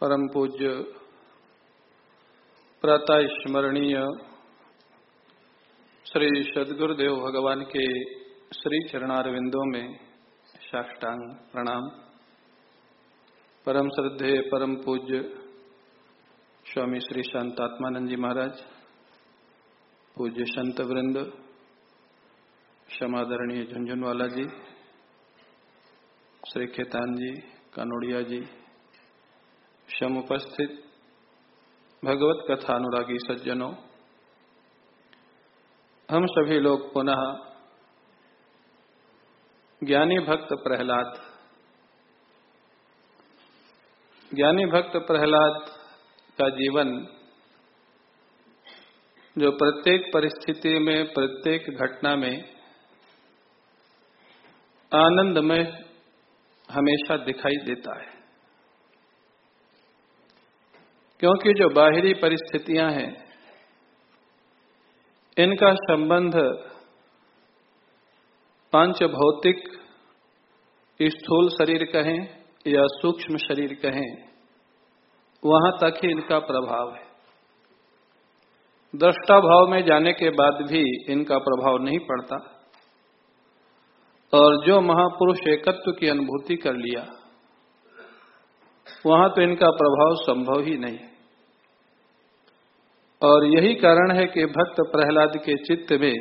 परम पूज्य प्रातः स्मरणीय श्री सदगुरुदेव भगवान के श्री चरणारविंदों में साष्टांग प्रणाम। परम श्रद्धे, परम पूज्य स्वामी श्री शांतात्मानंद जी महाराज, पूज्य संत वृंद क्षमादरणीय झुंझुनवाला जी, श्री खेतान जी, कानोड़िया जी शम उपस्थित भगवत कथा अनुरागी सज्जनों, हम सभी लोग पुनः ज्ञानी भक्त प्रहलाद, ज्ञानी भक्त प्रहलाद का जीवन जो प्रत्येक परिस्थिति में, प्रत्येक घटना में आनंद में हमेशा दिखाई देता है। क्योंकि जो बाहरी परिस्थितियाँ हैं, इनका संबंध पाँच भौतिक स्थूल शरीर कहें या सूक्ष्म शरीर कहें, वहाँ तक ही इनका प्रभाव है। दृष्टा भाव में जाने के बाद भी इनका प्रभाव नहीं पड़ता। और जो महापुरुष एकत्व की अनुभूति कर लिया, वहाँ तो इनका प्रभाव संभव ही नहीं। और यही कारण है कि भक्त प्रहलाद के चित्त में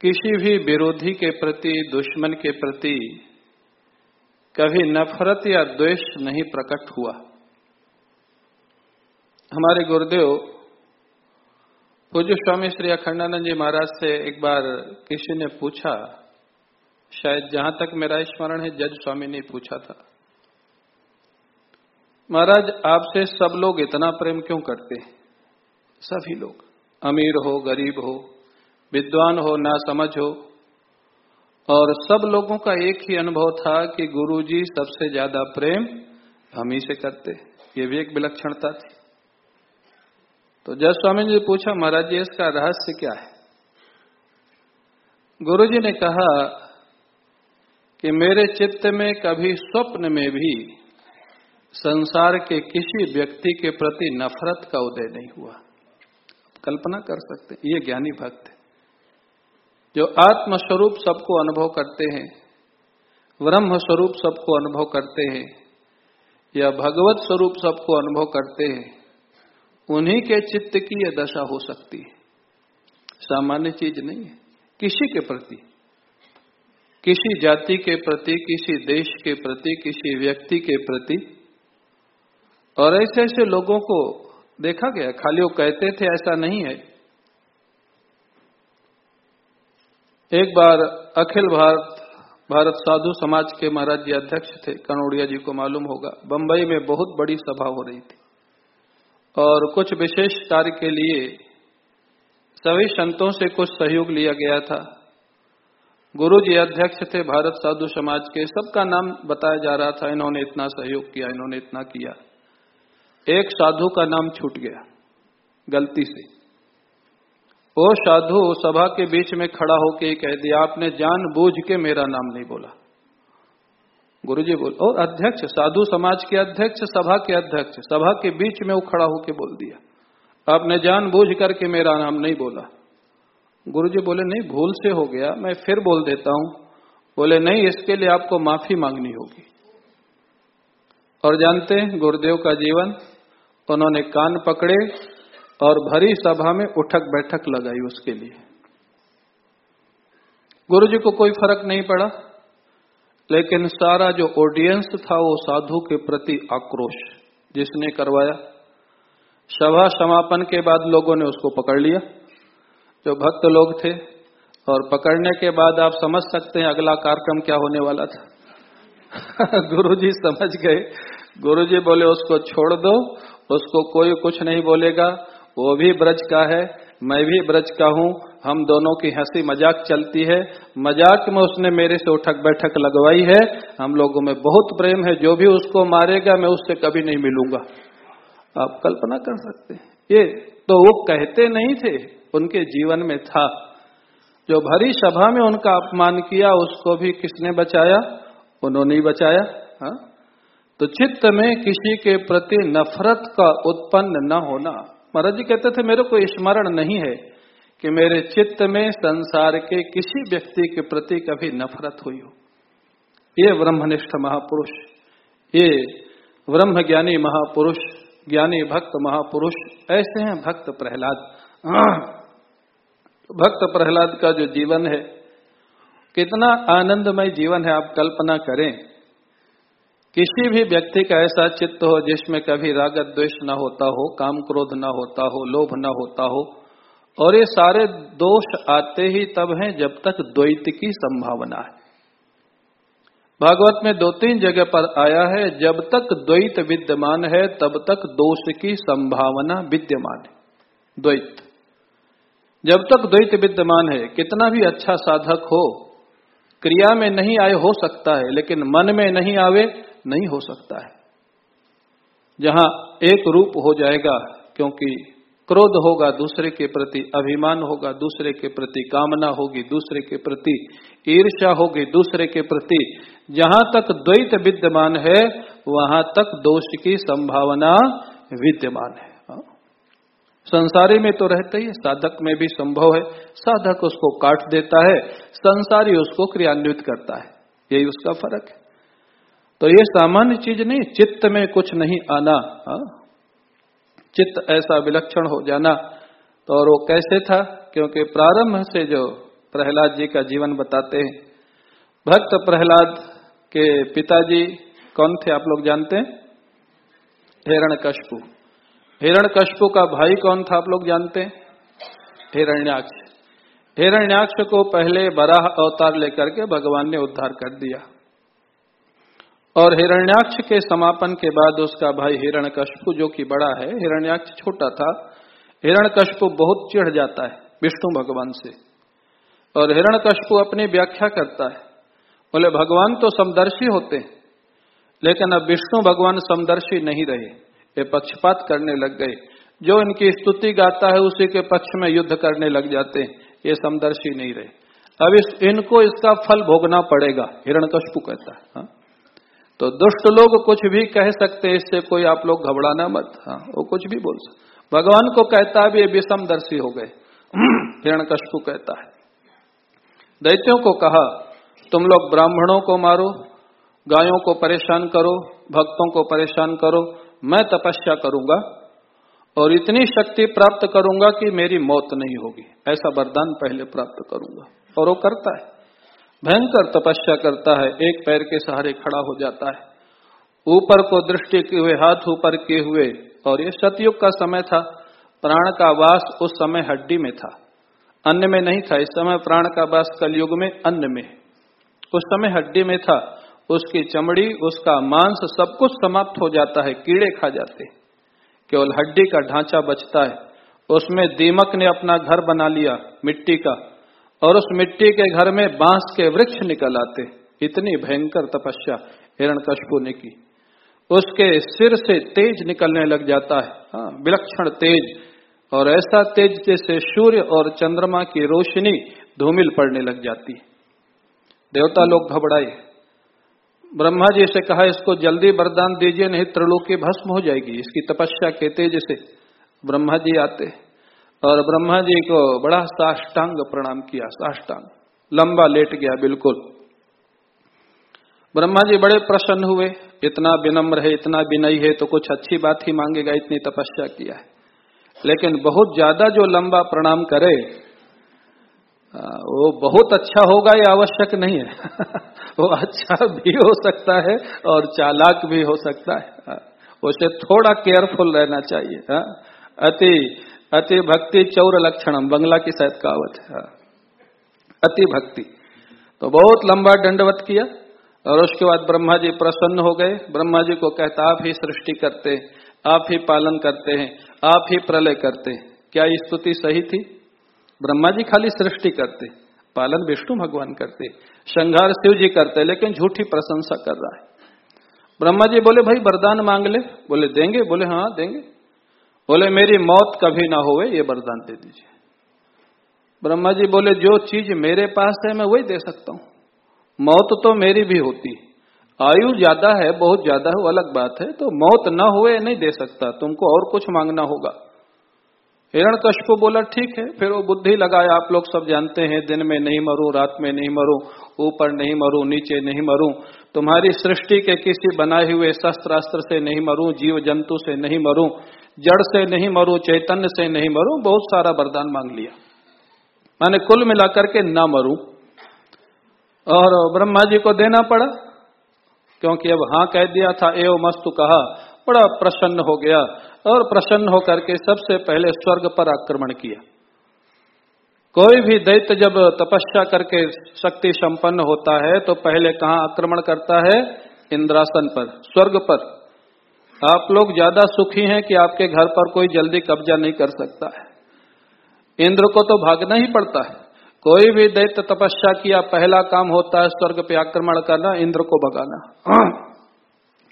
किसी भी विरोधी के प्रति, दुश्मन के प्रति कभी नफरत या द्वेष नहीं प्रकट हुआ। हमारे गुरुदेव पूज्य स्वामी श्री अखंडानंद जी महाराज से एक बार किसी ने पूछा, शायद जहाँ तक मेरा स्मरण है, जज स्वामी ने पूछा था। महाराज, आपसे सब लोग इतना प्रेम क्यों करते हैं? सभी लोग। अमीर हो, गरीब हो, विद्वान हो ना समझ हो। और सब लोगों का एक ही अनुभव था कि गुरुजी सबसे ज़्यादा प्रेम हम ही से करते ये भी एक विलक्षणता थी। तो जज स्वामी जी पूछा, महाराज जी, इसका रहस्य क्या है? गुरुजी ने कहा कि मेरे चित्त में कभी स्वप्न में भी संसार के किसी व्यक्ति के प्रति नफरत का उदय नहीं हुआ। कल्पना कर सकते ये ज्ञानी भक्त जो आत्म स्वरूप सबको अनुभव करते हैं ब्रह्म स्वरूप सबको अनुभव करते हैं, या भगवत स्वरूप सबको अनुभव करते हैं, उन्हीं के चित्त की यह दशा हो सकती है। सामान्य चीज़ नहीं है, किसी के प्रति, किसी जाति के प्रति, किसी देश के प्रति, किसी व्यक्ति के प्रति और ऐसे ऐसे लोगों को देखा गया, खाली वो कहते थे, ऐसा नहीं है। एक बार अखिल भारत भारत साधु समाज के महाराज जी अध्यक्ष थे, कनौड़िया जी को मालूम होगा, बंबई में बहुत बड़ी सभा हो रही थी। और कुछ विशेष कार्य के लिए सभी संतों से कुछ सहयोग लिया गया था। गुरु जी अध्यक्ष थे, भारत साधु समाज के, सबका नाम बताया जा रहा था, इन्होंने इतना सहयोग किया, इन्होंने इतना किया। एक साधु का नाम छूट गया, गलती से। वो साधु, सभा के बीच में खड़ा होके कह दिया, आपने जान बूझ के मेरा नाम नहीं बोला। गुरुजी बोल, और अध्यक्ष, साधु समाज के अध्यक्ष, सभा के अध्यक्ष, सभा के बीच में वो खड़ा होके बोल दिया, आपने जान बूझ करके मेरा नाम नहीं बोला। गुरुजी बोले, नहीं, भूल से हो गया, मैं फिर बोल देता हूँ। बोले, नहीं, इसके लिए आपको माफ़ी मांगनी होगी। और जानते हैं, गुरुदेव का जीवन उन्होंने कान पकड़े और भरी सभा में उठक बैठक लगाई उसके लिए। गुरु जी को कोई फ़र्क नहीं पड़ा, लेकिन सारा जो ऑडियंस था वो साधु के प्रति आक्रोश जिसने करवाया। सभा समापन के बाद लोगों ने उसको पकड़ लिया, जो भक्त लोग थे। और पकड़ने के बाद आप समझ सकते हैं अगला कार्यक्रम क्या होने वाला था। गुरु जी समझ गए। गुरु जी बोले, उसको छोड़ दो उसको कोई कुछ नहीं बोलेगा। वो भी ब्रज का है, मैं भी ब्रज का हूँ। हम दोनों की हँसी मज़ाक चलती है। मज़ाक में उसने मेरे से उठक बैठक लगवाई है। हम लोगों में बहुत प्रेम है। जो भी उसको मारेगा, मैं उससे कभी नहीं मिलूँगा। आप कल्पना कर सकते हैं। ये तो वो कहते नहीं थे। उनके जीवन में था। जो भरी सभा में उनका अपमान किया, उसको भी किसने बचाया? उन्होंने ही बचाया। हा? तो चित्त में किसी के प्रति नफरत का उत्पन्न न होना। महाराज जी कहते थे, मेरे को स्मरण नहीं है कि मेरे चित्त में संसार के किसी व्यक्ति के प्रति कभी नफरत हुई हो। ये ब्रह्मनिष्ठ महापुरुष, ये ब्रह्म ज्ञानी महापुरुष, ज्ञानी भक्त महापुरुष, ऐसे हैं भक्त प्रहलाद। भक्त प्रहलाद का जो जीवन है, कितना आनंदमय जीवन है, आप कल्पना करें। किसी भी व्यक्ति का ऐसा चित्त हो जिसमें कभी रागत द्वेष न होता हो, काम क्रोध न होता हो, लोभ न होता हो, और ये सारे दोष आते ही तब हैं जब तक द्वैत की संभावना है। भागवत में दो तीन जगह पर आया है, जब तक द्वैत विद्यमान है, तब तक दोष की संभावना विद्यमान है। द्वैत। जब तक द्वैत विद्यमान है, कितना भी अच्छा साधक हो, क्रिया में नहीं आए हो सकता है, लेकिन मन में नहीं आवे नहीं हो सकता है। जहाँ एक रूप हो जाएगा, क्योंकि क्रोध होगा दूसरे के प्रति, अभिमान होगा दूसरे के प्रति, कामना होगी दूसरे के प्रति, ईर्ष्या होगी दूसरे के प्रति। जहाँ तक द्वैत विद्यमान है, वहाँ तक दोष की संभावना विद्यमान है। हाँ। संसारी में तो रहते ही, साधक में भी संभव है। साधक उसको काट देता है, संसारी उसको क्रियान्वित करता है। यही उसका फ़र्क है। तो ये सामान्य चीज़ नहीं, चित्त में कुछ नहीं आना, हा? चित्त ऐसा विलक्षण हो जाना। तो और वो कैसे था? क्योंकि प्रारंभ से जो प्रहलाद जी का जीवन बताते हैं, भक्त प्रहलाद के पिताजी, कौन थे आप लोग जानते हैं? हिरण कशपू हिरण कशपू का भाई कौन था आप लोग जानते हैं? हिरण्याक्ष। हिरण्याक्ष को पहले बराह अवतार लेकर के भगवान ने उद्धार कर दिया। और हिरण्याक्ष के समापन के बाद उसका भाई हिरण्यकश्यप जो कि बड़ा है, हिरण्याक्ष छोटा था हिरण्यकश्यप बहुत चिढ़ जाता है विष्णु भगवान से। और हिरण्यकश्यप अपनी व्याख्या करता है। बोले, भगवान तो समदर्शी होते हैं, लेकिन अब विष्णु भगवान समदर्शी नहीं रहे। ये पक्षपात करने लग गए। जो इनकी स्तुति गाता है, उसी के पक्ष में युद्ध करने लग जाते हैं। ये समदर्शी नहीं रहे। अब इस, इनको इसका फल भोगना पड़ेगा हिरण्यकश्यप कहता है। हाँ? तो दुष्ट लोग कुछ भी कह सकते हैं, इससे कोई आप लोग घबराना मत। हाँ वो कुछ भी बोल सकते भगवान को कहता है ये विषमदर्शी हो गए। हिरण्यकश्यप कहता है। दैत्यों को कहा, तुम लोग ब्राह्मणों को मारो, गायों को परेशान करो, भक्तों को परेशान करो, मैं तपस्या करूँगा और इतनी शक्ति प्राप्त करूँगा कि मेरी मौत नहीं होगी। ऐसा वरदान पहले प्राप्त करूँगा। और वो करता है। भयंकर तपस्या करता है, एक पैर के सहारे खड़ा हो जाता है। ऊपर को दृष्टि किए हुए, हाथ ऊपर किए हुए, और ये सतयुग का समय था, प्राण का वास उस समय हड्डी में था। अन्न में नहीं था, इस समय प्राण का वास कलयुग में अन्न में। उस समय हड्डी में था, उसकी चमड़ी, उसका मांस सब कुछ समाप्त हो जाता है, कीड़े खा जाते। केवल हड्डी का ढांचा बचता है। उसमें दीमक ने अपना घर बना लिया, मिट्टी का। और उस मिट्टी के घर में बाँस के वृक्ष निकल आते। इतनी भयंकर तपस्या हिरण कशपू ने की। उसके सिर से तेज निकलने लग जाता है। हाँ, विलक्षण तेज। और ऐसा तेज जैसे सूर्य और चंद्रमा की रोशनी धूमिल पड़ने लग जाती देवता लोग घबराए। ब्रह्मा जी से कहा इसको जल्दी वरदान दीजिए नहीं त्रिलोकी भस्म हो जाएगी। इसकी तपस्या के तेज से ब्रह्मा जी आते और ब्रह्मा जी को बड़ा साष्टांग प्रणाम किया, साष्टांग। लंबा लेट गया, बिल्कुल। ब्रह्मा जी बड़े प्रसन्न हुए, इतना विनम्र है, इतना विनयी है तो कुछ अच्छी बात ही मांगेगा, इतनी तपस्या किया है। लेकिन बहुत ज़्यादा जो लंबा प्रणाम करे वो बहुत अच्छा होगा ये आवश्यक नहीं है। वो अच्छा भी हो सकता है और चालाक भी हो सकता है। उसे थोड़ा केयरफुल रहना चाहिए अति अति भक्ति चौर लक्षणम, बंगला की शायद कहावत है। अति भक्ति। तो बहुत लंबा दंडवत किया और उसके बाद ब्रह्मा जी प्रसन्न हो गए। ब्रह्मा जी को कहता, आप ही सृष्टि करते आप ही पालन करते हैं, आप ही प्रलय करते हैं। क्या स्तुति सही थी? ब्रह्मा जी खाली सृष्टि करते, पालन विष्णु भगवान करते, संघार शिव जी करते, लेकिन झूठी प्रशंसा कर रहा है। ब्रह्मा जी बोले, भाई वरदान मांग ले। बोले, देंगे? बोले हाँ देंगे। बोले, मेरी मौत कभी ना होवे, ये वरदान दे दीजिए। ब्रह्मा जी बोले, जो चीज़ मेरे पास है, मैं वही दे सकता हूँ। मौत तो मेरी भी होती। आयु ज़्यादा है, बहुत ज़्यादा है वो अलग बात है तो मौत न हुए नहीं दे सकता। तुमको और कुछ मांगना होगा। हिरण को बोला, ठीक है। फिर वो बुद्धि लगाया, आप लोग सब जानते हैं, दिन में नहीं मरू, रात में नहीं मरू, ऊपर नहीं मरू, नीचे नहीं मरू। तुम्हारी सृष्टि के किसी बनाए हुए शस्त्र अस्त्र से नहीं मरू जीव जंतु से नहीं मरू। जड़ से नहीं मरू, चैतन्य से नहीं मरू, बहुत सारा वरदान मांग लिया। मैंने कुल मिलाकर के ना मरू। और ब्रह्मा जी को देना पड़ा, क्योंकि अब हाँ कह दिया था, एव मस्तु कहा, बड़ा प्रसन्न हो गया। और प्रसन्न होकर के सबसे पहले स्वर्ग पर आक्रमण किया। कोई भी दैत्य जब तपस्या करके शक्ति संपन्न होता है तो पहले कहा आक्रमण करता है? इंद्रासन पर, स्वर्ग पर। आप लोग ज़्यादा सुखी हैं कि आपके घर पर कोई जल्दी कब्जा नहीं कर सकता है। इंद्र को तो भागना ही पड़ता है। कोई भी दैत्य तपस्या किया पहला काम होता है स्वर्ग पे आक्रमण करना इंद्र को भगाना।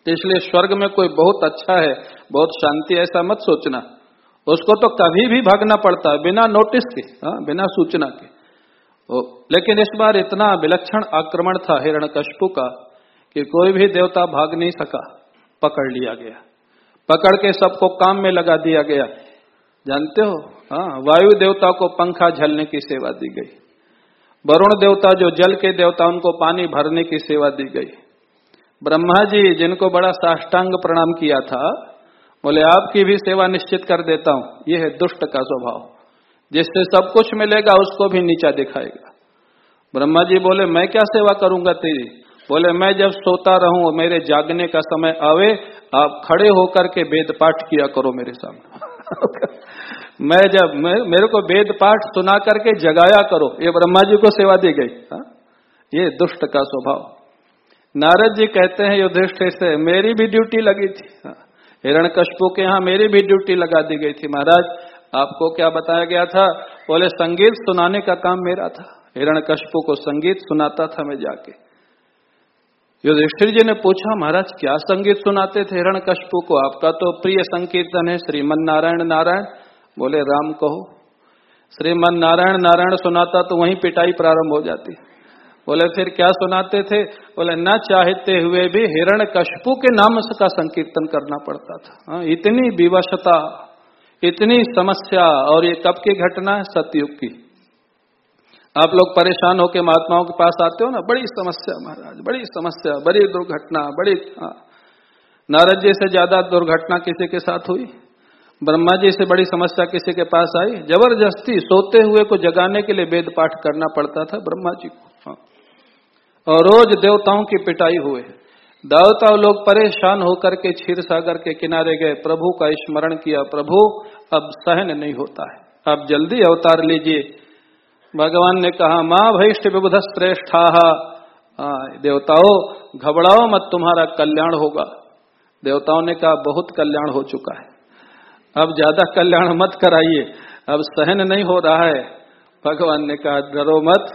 इसलिए स्वर्ग में कोई बहुत अच्छा है बहुत शांति ऐसा मत सोचना। उसको तो कभी भी भागना पड़ता है बिना नोटिस के हाँ बिना सूचना के। ओ, लेकिन इस बार इतना विलक्षण आक्रमण था हिरण का कि कोई भी देवता भाग नहीं सका। पकड़ लिया गया। पकड़ के सबको काम में लगा दिया गया। जानते हो? हाँ वायु देवता को पंखा झलने की सेवा दी गई। वरुण देवता जो जल के देवता, उनको पानी भरने की सेवा दी गई। ब्रह्मा जी, जिनको बड़ा साष्टांग प्रणाम किया था, बोले, आपकी भी सेवा निश्चित कर देता हूँ। यह है दुष्ट का स्वभाव। जिससे सब कुछ मिलेगा, उसको भी नीचा दिखाएगा। ब्रह्मा जी बोले, मैं क्या सेवा करूँगा तेरी? बोले, मैं जब सोता रहूँ मेरे जागने का समय आवे, आप खड़े होकर के वेद पाठ किया करो मेरे सामने. मैं जब मेरे को वेद पाठ सुना करके जगाया करो। ये ब्रह्मा जी को सेवा दी गई। हा? ये दुष्ट का स्वभाव। नारद जी कहते हैं, युधिष्ठिर से, मेरी भी ड्यूटी लगी थी। हाँ। हिरण कशपू के यहाँ मेरी भी ड्यूटी लगा दी गई थी, महाराज। आपको क्या बताया गया था? बोले, संगीत सुनाने का काम मेरा था। हिरण कशपू को संगीत सुनाता था मैं जाके। युधिष्ठिर जी ने पूछा महाराज क्या संगीत सुनाते थे हिरण कशपू को? आपका तो प्रिय संकीर्तन है श्रीमन नारायण। नारायण बोले राम कहो श्रीमन नारायण नारायण सुनाता तो वहीं पिटाई प्रारंभ हो जाती। बोले फिर क्या सुनाते थे? बोले न चाहते हुए भी हिरण कशपू के नाम का संकीर्तन करना पड़ता था। हाँ, इतनी विवशता इतनी समस्या और ये कब की घटना है? सतयुग की। आप लोग परेशान होकर महात्माओं के पास आते हो ना, बड़ी समस्या महाराज, बड़ी समस्या, बड़ी दुर्घटना, बड़ी हाँ। नारद जी से ज़्यादा दुर्घटना किसी के साथ हुई? ब्रह्मा जी से बड़ी समस्या किसी के पास आई? ज़बरदस्ती सोते हुए को जगाने के लिए वेद पाठ करना पड़ता था ब्रह्मा जी को हाँ। और रोज देवताओं की पिटाई हुए। देवता लोग परेशान होकर के क्षीर सागर के किनारे गए। प्रभु का स्मरण किया, प्रभु, अब सहन नहीं होता है। अब जल्दी अवतार लीजिए। भगवान ने कहा, माँ भैष्ट विबुध श्रेष्ठा देवताओं, घबराओ मत, तुम्हारा कल्याण होगा। देवताओं ने कहा, बहुत कल्याण हो चुका है। अब ज़्यादा कल्याण मत कराइए। अब सहन नहीं हो रहा है। भगवान ने कहा, डरो मत।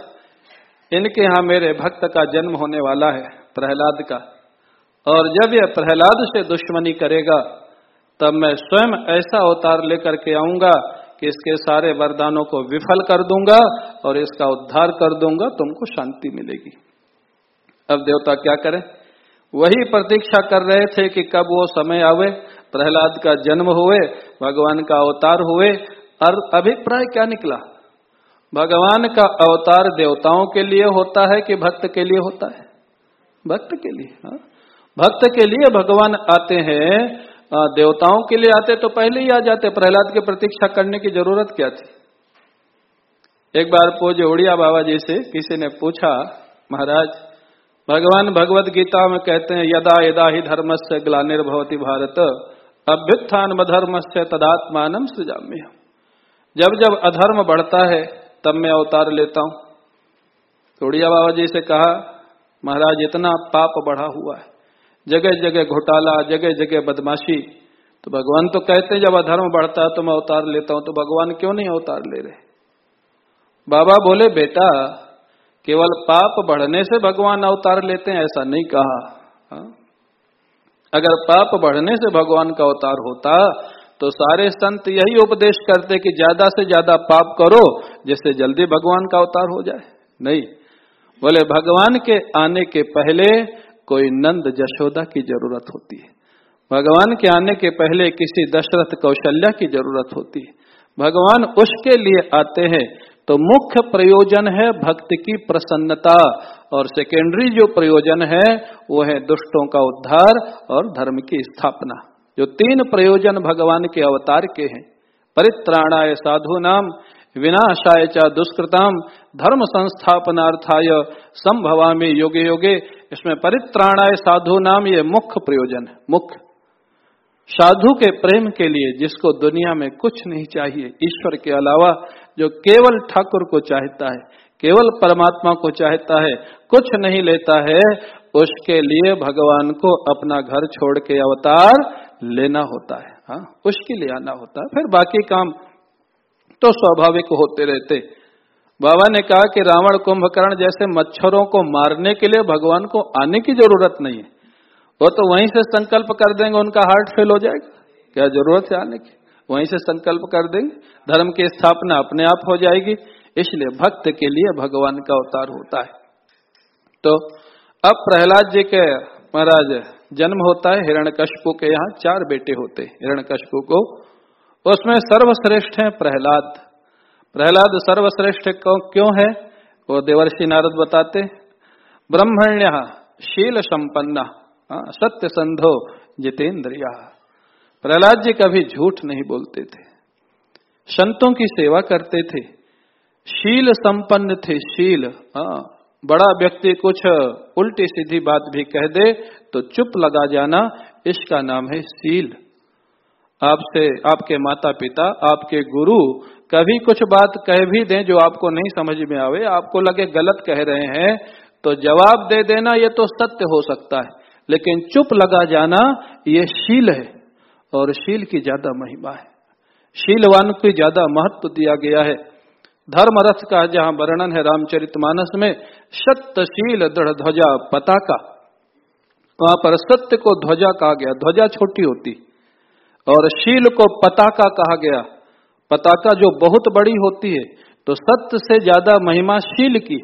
इनके यहाँ मेरे भक्त का जन्म होने वाला है, प्रहलाद का। और जब यह प्रहलाद से दुश्मनी करेगा, तब मैं स्वयं ऐसा अवतार लेकर के आऊँगा कि इसके सारे वरदानों को विफल कर दूँगा और इसका उद्धार कर दूँगा, तुमको शांति मिलेगी। अब देवता क्या करें? वही प्रतीक्षा कर रहे थे कि कब वो समय आवे। प्रहलाद का जन्म हुए, भगवान का अवतार हुए, और अभिप्राय क्या निकला? भगवान का अवतार देवताओं के लिए होता है कि भक्त के लिए होता है? भक्त के लिए, हा? भक्त के लिए भगवान आते हैं देवताओं के लिए आते तो पहले ही आ जाते। प्रहलाद की प्रतीक्षा करने की ज़रूरत क्या थी? एक बार पूज्य उड़िया बाबा जी से किसी ने पूछा, महाराज, भगवान भगवत गीता में कहते हैं, यदा यदा ही धर्म से ग्लानिर्भवती भारत, अभ्युत्थान धर्म से तदात्मान सृजाम्य जब जब अधर्म बढ़ता है, तब मैं अवतार लेता हूँ। तोड़िया बाबा जी से कहा, महाराज, इतना पाप बढ़ा हुआ है। जगह जगह घोटाला, जगह जगह बदमाशी। तो भगवान तो कहते हैं, जब अधर्म बढ़ता है तो मैं अवतार लेता हूँ तो भगवान क्यों नहीं अवतार ले रहे? बाबा बोले, बेटा, केवल पाप बढ़ने से भगवान अवतार लेते हैं, ऐसा नहीं कहा। हा? अगर पाप बढ़ने से भगवान का अवतार होता तो सारे संत यही उपदेश करते कि ज़्यादा से ज़्यादा पाप करो, जिससे जल्दी भगवान का अवतार हो जाए। नहीं। बोले, भगवान के आने के पहले कोई नंद जशोदा की ज़रूरत होती है। भगवान के आने के पहले किसी दशरथ कौशल्या की ज़रूरत होती है। भगवान उसके लिए आते हैं तो मुख्य प्रयोजन है भक्त की प्रसन्नता और सेकेंडरी जो प्रयोजन है, वो है दुष्टों का उद्धार और धर्म की स्थापना। जो तीन प्रयोजन भगवान के अवतार के हैं, परित्राणाय साधु नाम विनाशाय च दुष्कृताम, धर्म संस्थापनार्थाय संभवा में योगे योगे इसमें परित्राणाय साधु नाम ये मुख्य प्रयोजन है, मुख्य। साधु के प्रेम के लिए जिसको दुनिया में कुछ नहीं चाहिए, ईश्वर के अलावा जो केवल ठाकुर को चाहता है, केवल परमात्मा को चाहता है, कुछ नहीं लेता है, उसके लिए भगवान को अपना घर छोड़ के अवतार लेना होता है। हाँ उसके लिए आना होता है। फिर बाकी काम तो स्वाभाविक होते रहते। बाबा ने कहा कि रावण कुंभकर्ण जैसे मच्छरों को मारने के लिए भगवान को आने की ज़रूरत नहीं है। वो तो वहीं से संकल्प कर देंगे, उनका हार्ट फेल हो जाएगा। क्या ज़रूरत है आने की? वहीं से संकल्प कर देंगे। धर्म की स्थापना अपने आप हो जाएगी, इसलिए भक्त के लिए भगवान का अवतार होता है। तो अब प्रहलाद जी के महाराज, जन्म होता है हिरण्यकशपु के यहाँ, चार बेटे होते हिरण्यकशपु को। उसमें सर्वश्रेष्ठ है प्रहलाद। प्रहलाद सर्वश्रेष्ठ क्यों है? वो देवर्षि नारद बताते, ब्रह्मण्य शील संपन्न सत्य संधो जितेंद्रिया। प्रहलाद जी कभी झूठ नहीं बोलते थे। संतों की सेवा करते थे। शील संपन्न थे, शील हाँ बड़ा व्यक्ति कुछ उल्टी सीधी बात भी कह दे तो चुप लगा जाना, इसका नाम है शील। आपसे, आपके माता पिता आपके गुरु कभी कुछ बात कह भी दें जो आपको नहीं समझ में आवे, आपको लगे गलत कह रहे हैं तो जवाब दे देना, ये तो सत्य हो सकता है। लेकिन चुप लगा जाना, ये शील है, और शील की ज़्यादा महिमा है। शीलवान को ज़्यादा महत्व दिया गया है। धर्म रथ का जहाँ वर्णन है रामचरित मानस में, सत्यशील दृढ़ ध्वजा पताका। वहाँ पर सत्य को ध्वजा कहा गया, ध्वजा छोटी होती। और शील को पताका कहा गया। पताका जो बहुत बड़ी होती है तो सत्य से ज़्यादा महिमा शील की।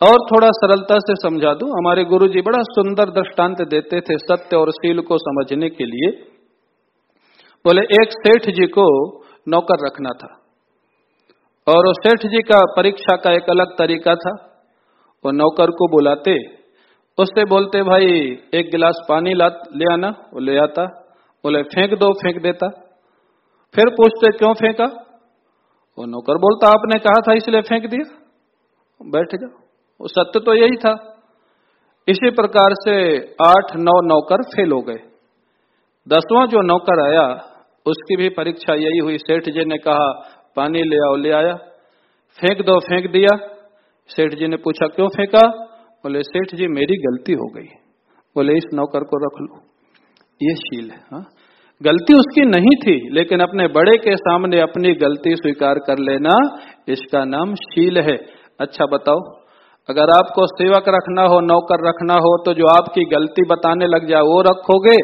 और थोड़ा सरलता से समझा दूँ, हमारे गुरु जी बड़ा सुंदर दृष्टांत देते थे सत्य और शील को समझने के लिए। बोले, एक सेठ जी को नौकर रखना था। और सेठ जी का परीक्षा का एक अलग तरीका था। वो नौकर को बुलाते, उससे बोलते, भाई, एक गिलास पानी ला ले आना। वो ले आता, बोले, फेंक दो, फेंक देता। फिर पूछते, क्यों फेंका? वो नौकर बोलता, आपने कहा था इसलिए फेंक दिया। बैठ जाओ। वो सत्य तो यही था। इसी प्रकार से आठ, नौ नौकर फेल हो गए। दसवां जो नौकर आया, उसकी भी परीक्षा यही हुई। सेठ जी ने कहा, पानी ले आओ, ले आया। फेंक दो, फेंक दिया। सेठ जी ने पूछा, क्यों फेंका? बोले, सेठ जी, मेरी गलती हो गई। बोले, इस नौकर को रख लो। ये शील है, हा? गलती उसकी नहीं थी, लेकिन अपने बड़े के सामने अपनी गलती स्वीकार कर लेना इसका नाम शील है। अच्छा बताओ, अगर आपको सेवक रखना हो, नौकर रखना हो तो जो आपकी गलती बताने लग जाए, वो रखोगे?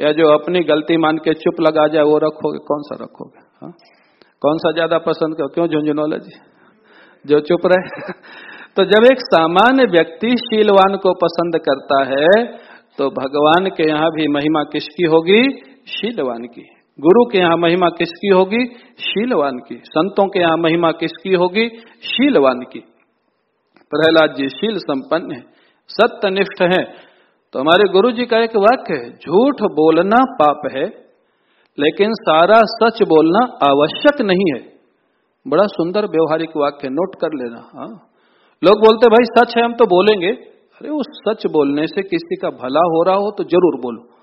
या जो अपनी गलती मान के चुप लगा जाए, वो रखोगे? कौन सा रखोगे? हा? कौन सा ज़्यादा पसंद करो, क्यों झुंझुनौला जी? जो चुप रहे। तो जब एक सामान्य व्यक्ति शीलवान को पसंद करता है तो भगवान के यहाँ भी महिमा किसकी होगी? शीलवान की। गुरु के यहाँ महिमा किसकी होगी? शीलवान की। संतों के यहाँ महिमा किसकी होगी? शीलवान की। प्रहलाद जी, शील संपन्न है, सत्यनिष्ठ है। तो हमारे गुरु जी का एक वाक्य है, झूठ बोलना पाप है, लेकिन सारा सच बोलना आवश्यक नहीं है। बड़ा सुंदर व्यवहारिक वाक्य, नोट कर लेना हाँ। लोग बोलते, भाई, सच है, हम तो बोलेंगे। अरे, उस सच बोलने से किसी का भला हो रहा हो तो ज़रूर बोलो।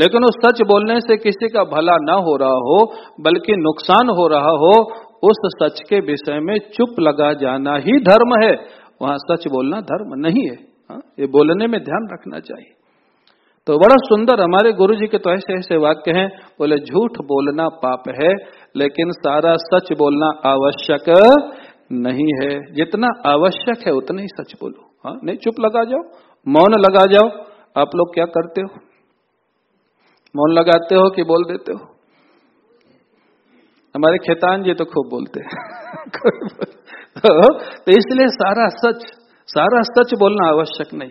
लेकिन उस सच बोलने से किसी का भला ना हो रहा हो, बल्कि नुकसान हो रहा हो, उस सच के विषय में चुप लगा जाना ही धर्म है। वहाँ सच बोलना धर्म नहीं है। हा? ये बोलने में ध्यान रखना चाहिए। तो बड़ा सुंदर हमारे गुरु जी के तो ऐसे ऐसे वाक्य हैं, बोले, झूठ बोलना पाप है, लेकिन सारा सच बोलना आवश्यक नहीं है। जितना आवश्यक है, उतना ही सच बोलो। हाँ नहीं, चुप लगा जाओ, मौन लगा जाओ। आप लोग क्या करते हो? मौन लगाते हो कि बोल देते हो? हमारे खेतान जी तो खूब बोलते हैं। तो, इसलिए सारा सच सारा सच बोलना आवश्यक नहीं।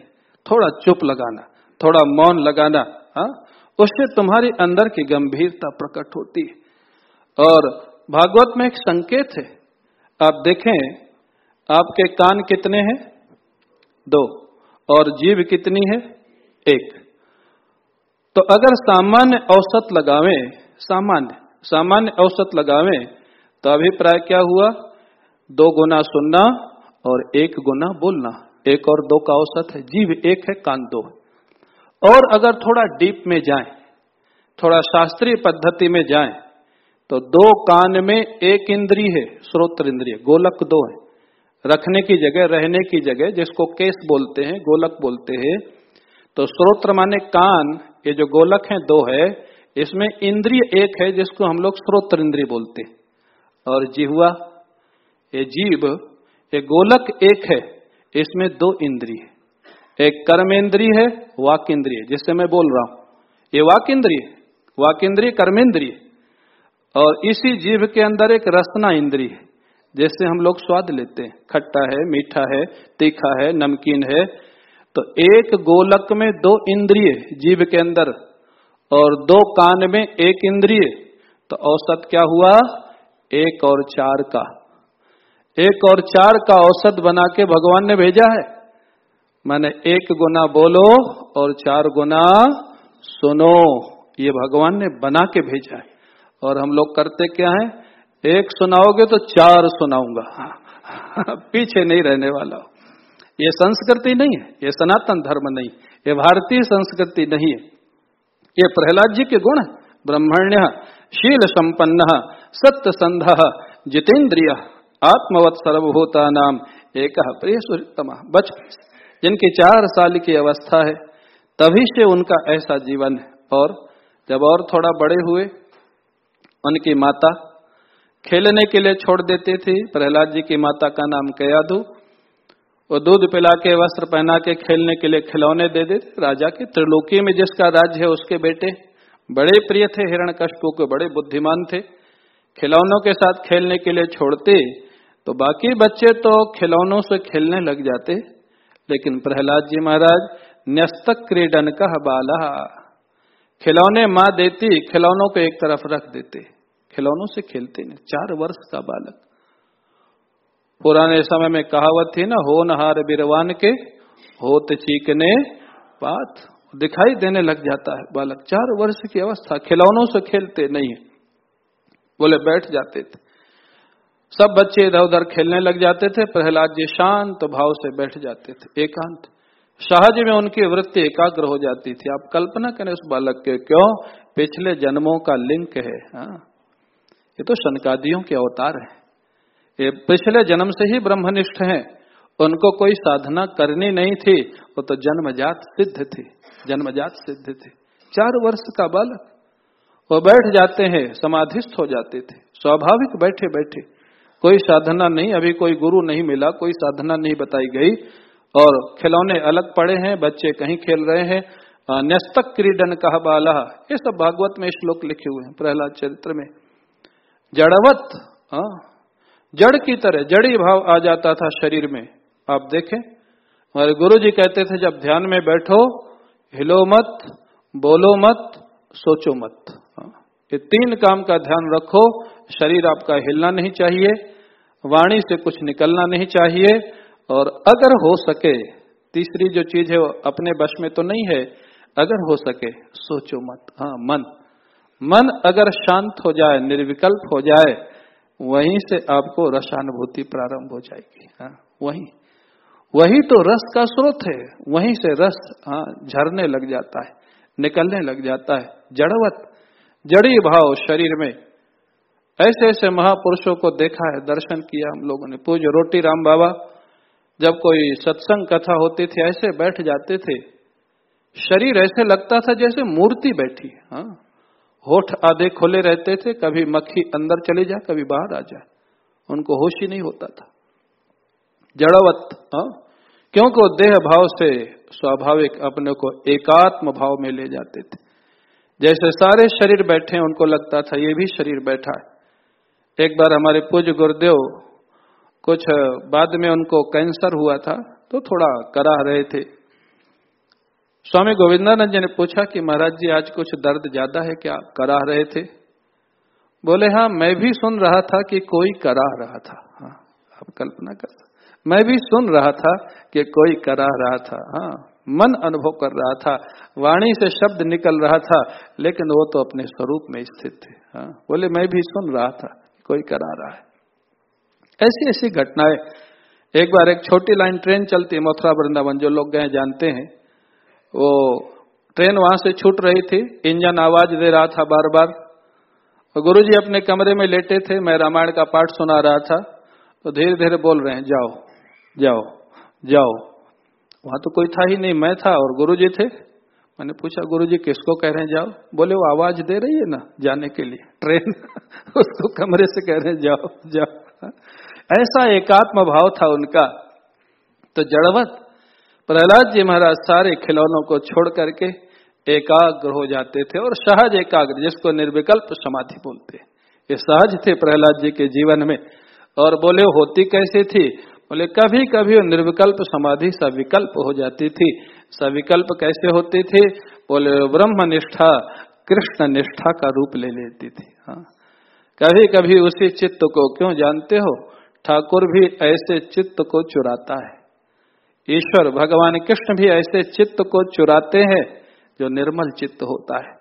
थोड़ा चुप लगाना थोड़ा मौन लगाना हा? उससे तुम्हारी अंदर की गंभीरता प्रकट होती है। और भागवत में एक संकेत है। आप देखें आपके कान कितने हैं? दो। और जीव कितनी है? एक। तो अगर सामान्य औसत लगावे, सामान्य सामान्य औसत लगावे तो अभिप्राय क्या हुआ? दो गुना सुनना और एक गुना बोलना। एक और दो का औसत है। जीव एक है, कान दो और अगर थोड़ा डीप में जाए, थोड़ा शास्त्रीय पद्धति में जाए तो दो कान में एक इंद्री है श्रोत्र इंद्रिय। गोलक दो है। रखने की जगह, रहने की जगह, जिसको केस बोलते हैं, गोलक बोलते हैं तो स्रोत्र माने कान ये जो गोलक है दो है, इसमें इंद्रिय एक है जिसको हम लोग स्रोत्र इंद्रिय बोलते हैं। और जिहुआ ये जीव, ये गोलक एक है, इसमें दो इंद्रिय एक कर्म इंद्रिय है वाक इंद्रिय जिससे मैं बोल रहा हूँ। ये वाक इंद्रिय वाक इंद्रिय कर्मेंद्रिय। और इसी जीव के अंदर एक रसना इंद्रिय है, जिससे हम लोग स्वाद लेते हैं। खट्टा है, मीठा है, तीखा है, नमकीन है तो एक गोलक में दो इंद्रिय जीव के अंदर और दो कान में एक इंद्रिय। तो औसत क्या हुआ? एक और चार का। एक और चार का औसत बना के भगवान ने भेजा है। माने एक गुना बोलो और चार गुना सुनो। ये भगवान ने बना के भेजा है। और हम लोग करते क्या है? एक सुनाओगे तो चार सुनाऊँगा। पीछे नहीं रहने वाला ये संस्कृति नहीं है, ये सनातन धर्म नहीं, ये भारतीय संस्कृति नहीं है। ये प्रहलाद जी के गुण, ब्रह्मण्य, शील संपन्न सत्य संध जितेंद्रिय, आत्मवत सर्वभूता नाम एक प्रिय सूर्यतमा बच, जिनकी चार साल की अवस्था है, तभी से उनका ऐसा जीवन है। और जब और थोड़ा बड़े हुए, उनकी माता खेलने के लिए छोड़ देती थी। प्रहलाद जी की माता का नाम कयादू वो दूध पिला के, वस्त्र पहना के, खेलने के लिए खिलौने दे देते। राजा के त्रिलोकी में जिसका राज्य है उसके बेटे। बड़े प्रिय थे हिरण कष्टों के, बड़े बुद्धिमान थे। खिलौनों के साथ खेलने के लिए छोड़ते तो बाकी बच्चे तो खिलौनों से खेलने लग जाते। लेकिन प्रहलाद जी महाराज न्यस्तक क्रीडन का बाला। खिलौने माँ देती, खिलौनों को एक तरफ़ रख देते। खिलौनों से खेलते नहीं, चार वर्ष का बालक। पुराने समय में कहावत थी ना, हो नहार बिरवान के, होत चीकने पात। दिखाई देने लग जाता है। बालक चार वर्ष की अवस्था, खिलौनों से खेलते नहीं बोले, बैठ जाते थे। सब बच्चे इधर उधर खेलने लग जाते थे। प्रहलाद जी शांत भाव से बैठ जाते थे। एकांत। सहज में उनकी वृत्ति एकाग्र हो जाती थी। आप कल्पना करें उस बालक के, क्यों? पिछले जन्मों का लिंक है। हाँ। ये तो शनकादियों के अवतार है। ये पिछले जन्म से ही ब्रह्मनिष्ठ हैं। उनको कोई साधना करनी नहीं थी। वो तो जन्मजात सिद्ध थे। जन्मजात सिद्ध थे। चार वर्ष का बालक वो बैठ जाते हैं, समाधिस्थ हो जाते थे। स्वाभाविक बैठे बैठे। कोई साधना नहीं, अभी कोई गुरु नहीं मिला, कोई साधना नहीं बताई गई। और खिलौने अलग पड़े हैं, बच्चे कहीं खेल रहे हैं। न्यस्तक क्रीडन कह बाला। ये सब भागवत में श्लोक लिखे हुए हैं, प्रहलाद चरित्र में। जड़वत जड़ की तरह, जड़ी भाव आ जाता था शरीर में। आप देखें, हमारे गुरु जी कहते थे, जब ध्यान में बैठो, हिलो मत, बोलो मत, सोचो मत। ये तीन काम का ध्यान रखो, शरीर आपका हिलना नहीं चाहिए, वाणी से कुछ निकलना नहीं चाहिए, और अगर हो सके, तीसरी जो चीज़ है वो अपने बश में तो नहीं है, अगर हो सके, सोचो मत। हाँ मन। मन अगर शांत हो जाए, निर्विकल्प हो जाए वहीं से आपको रसानुभूति प्रारंभ हो जाएगी हाँ वही। वही तो रस का स्रोत है, वहीं से रस हाँ झरने लग जाता है, निकलने लग जाता है। जड़वत, जड़ी भाव शरीर में। ऐसे ऐसे महापुरुषों को देखा है, दर्शन किया हम लोगों ने। पूज्य रोटी राम बाबा, जब कोई सत्संग कथा होती थी, ऐसे बैठ जाते थे। शरीर ऐसे लगता था जैसे मूर्ति बैठी हाँ होठ आधे खोले रहते थे, कभी मक्खी अंदर चली जाए, कभी बाहर आ जाए। उनको होश ही नहीं होता था। जड़वत हाँ? क्योंकि देह भाव से स्वाभाविक अपने को एकात्म भाव में ले जाते थे। जैसे सारे शरीर बैठे हैं, उनको लगता था, ये भी शरीर बैठा है। एक बार हमारे पूज गुरुदेव कुछ बाद में उनको कैंसर हुआ था तो थोड़ा करा रहे थे। स्वामी गोविंदानंद जी ने पूछा कि महाराज जी, आज कुछ दर्द ज़्यादा है क्या? कराह रहे थे। बोले हाँ मैं भी सुन रहा था कि कोई कराह रहा था। हाँ आप कल्पना कर मैं भी सुन रहा था कि कोई कराह रहा था। हाँ मन अनुभव कर रहा था, वाणी से शब्द निकल रहा था, लेकिन वो तो अपने स्वरूप में स्थित थे। हाँ बोले, मैं भी सुन रहा था कोई करा रहा है। ऐसी ऐसी घटनाएँ। एक बार एक छोटी लाइन ट्रेन चलती है मथुरा, वृंदावन, जो लोग गए जानते हैं। वो ट्रेन वहाँ से छूट रही थी, इंजन आवाज़ दे रहा था बार बार गुरु जी अपने कमरे में लेटे थे, मैं रामायण का पाठ सुना रहा था तो धीरे धीरे बोल रहे हैं, जाओ जाओ जाओ। वहाँ तो कोई था ही नहीं, मैं था और गुरु जी थे। मैंने पूछा गुरु जी किसको कह रहे हैं, जाओ? बोले, वो आवाज़ दे रही है ना, जाने के लिए, ट्रेन उसको कमरे से कह रहे हैं, जाओ जाओ। ऐसा एकात्म भाव था उनका। तो जड़वत प्रहलाद जी महाराज सारे खिलौनों को छोड़ करके एकाग्र हो जाते थे और सहज एकाग्र, जिसको निर्विकल्प समाधि बोलते ये सहज थे प्रहलाद जी के जीवन में। और बोले, होती कैसे थी? बोले कभी कभी निर्विकल्प समाधि सविकल्प हो जाती थी। सविकल्प कैसे होती थी? बोले ब्रह्म निष्ठा कृष्ण निष्ठा का रूप ले लेती थी। हाँ। कभी कभी उसी चित्त को क्यों जानते हो? ठाकुर भी ऐसे चित्त को चुराता है। ईश्वर भगवान कृष्ण भी ऐसे चित्त को चुराते हैं जो निर्मल चित्त होता है।